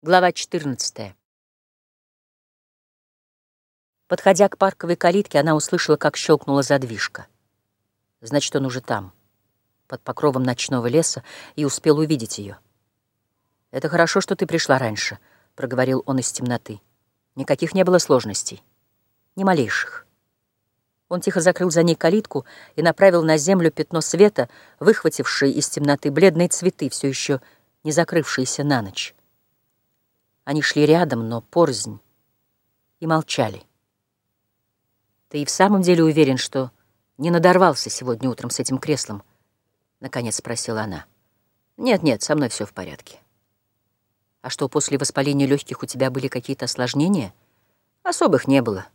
Глава 14. Подходя к парковой калитке, она услышала, как щелкнула задвижка. Значит, он уже там, под покровом ночного леса, и успел увидеть ее. «Это хорошо, что ты пришла раньше», — проговорил он из темноты. Никаких не было сложностей. Ни малейших. Он тихо закрыл за ней калитку и направил на землю пятно света, выхватившее из темноты бледные цветы, все еще не закрывшиеся на ночь. Они шли рядом, но порознь, и молчали. «Ты и в самом деле уверен, что не надорвался сегодня утром с этим креслом?» — наконец спросила она. «Нет-нет, со мной все в порядке». «А что, после воспаления легких у тебя были какие-то осложнения?» «Особых не было.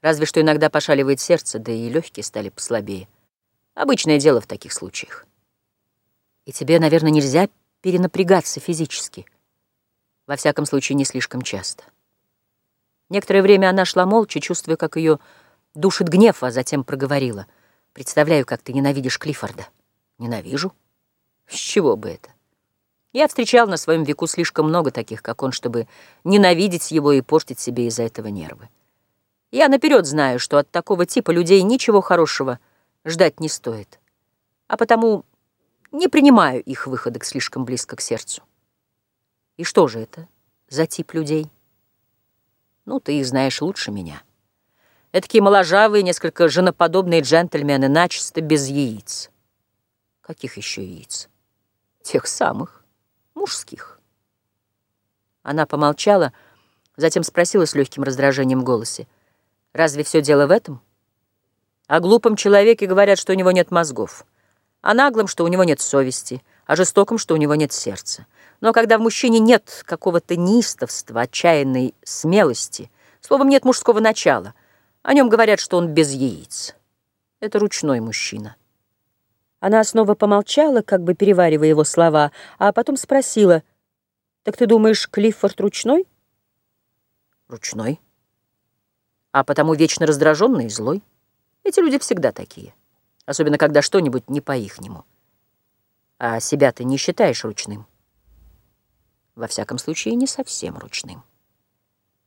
Разве что иногда пошаливает сердце, да и легкие стали послабее. Обычное дело в таких случаях». «И тебе, наверное, нельзя перенапрягаться физически?» Во всяком случае, не слишком часто. Некоторое время она шла молча, чувствуя, как ее душит гнев, а затем проговорила. «Представляю, как ты ненавидишь Клиффорда». «Ненавижу? С чего бы это?» Я встречал на своем веку слишком много таких, как он, чтобы ненавидеть его и портить себе из-за этого нервы. Я наперед знаю, что от такого типа людей ничего хорошего ждать не стоит, а потому не принимаю их выходок слишком близко к сердцу. И что же это за тип людей? Ну, ты их знаешь лучше меня. Этакие моложавые, несколько женоподобные джентльмены, начисто без яиц. Каких еще яиц? Тех самых, мужских. Она помолчала, затем спросила с легким раздражением в голосе. «Разве все дело в этом?» О глупом человеке говорят, что у него нет мозгов, о наглом, что у него нет совести, о жестоком, что у него нет сердца. Но когда в мужчине нет какого-то неистовства, отчаянной смелости, словом, нет мужского начала, о нем говорят, что он без яиц. Это ручной мужчина. Она снова помолчала, как бы переваривая его слова, а потом спросила, «Так ты думаешь, Клиффорд ручной?» «Ручной. А потому вечно раздраженный и злой. Эти люди всегда такие, особенно когда что-нибудь не по-ихнему. А себя ты не считаешь ручным?» Во всяком случае, не совсем ручным.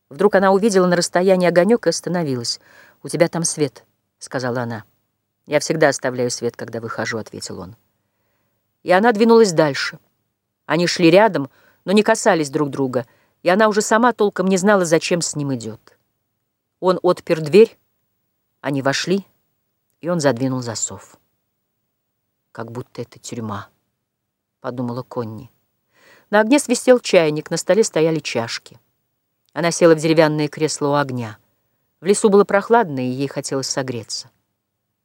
Вдруг она увидела на расстоянии огонек и остановилась. «У тебя там свет», — сказала она. «Я всегда оставляю свет, когда выхожу», — ответил он. И она двинулась дальше. Они шли рядом, но не касались друг друга, и она уже сама толком не знала, зачем с ним идет. Он отпер дверь, они вошли, и он задвинул засов. «Как будто это тюрьма», — подумала Конни. На огне свистел чайник, на столе стояли чашки. Она села в деревянное кресло у огня. В лесу было прохладно, и ей хотелось согреться.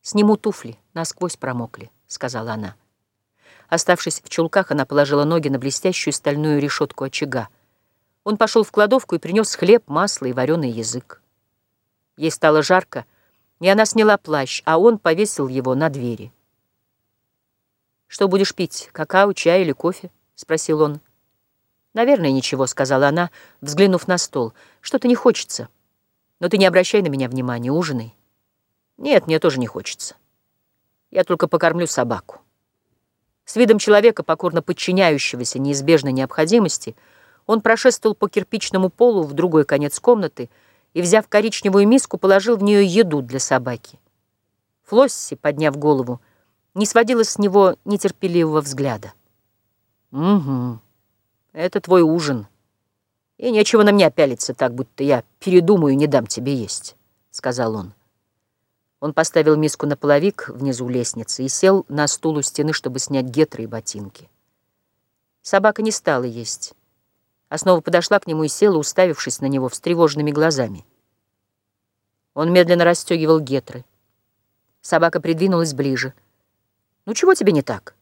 «Сниму туфли, насквозь промокли», — сказала она. Оставшись в чулках, она положила ноги на блестящую стальную решетку очага. Он пошел в кладовку и принес хлеб, масло и вареный язык. Ей стало жарко, и она сняла плащ, а он повесил его на двери. «Что будешь пить, какао, чай или кофе?» — спросил он. «Наверное, ничего», — сказала она, взглянув на стол. «Что-то не хочется. Но ты не обращай на меня внимания, ужинай». «Нет, мне тоже не хочется. Я только покормлю собаку». С видом человека, покорно подчиняющегося неизбежной необходимости, он прошествовал по кирпичному полу в другой конец комнаты и, взяв коричневую миску, положил в нее еду для собаки. Флосси, подняв голову, не сводила с него нетерпеливого взгляда. «Угу». Это твой ужин. И нечего на меня пялиться так, будто я передумаю и не дам тебе есть», — сказал он. Он поставил миску на половик внизу лестницы и сел на стул у стены, чтобы снять гетры и ботинки. Собака не стала есть, а снова подошла к нему и села, уставившись на него встревоженными глазами. Он медленно расстегивал гетры. Собака придвинулась ближе. «Ну чего тебе не так?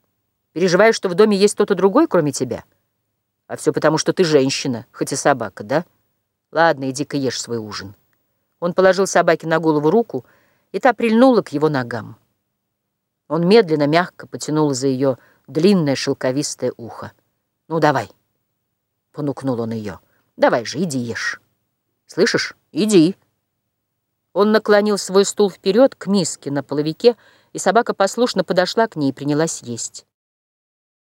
Переживаешь, что в доме есть кто-то другой, кроме тебя?» А все потому, что ты женщина, хоть и собака, да? Ладно, иди-ка ешь свой ужин. Он положил собаке на голову руку, и та прильнула к его ногам. Он медленно, мягко потянул за ее длинное шелковистое ухо. «Ну, давай!» — понукнул он ее. «Давай же, иди ешь. Слышишь? Иди!» Он наклонил свой стул вперед к миске на половике, и собака послушно подошла к ней и принялась есть.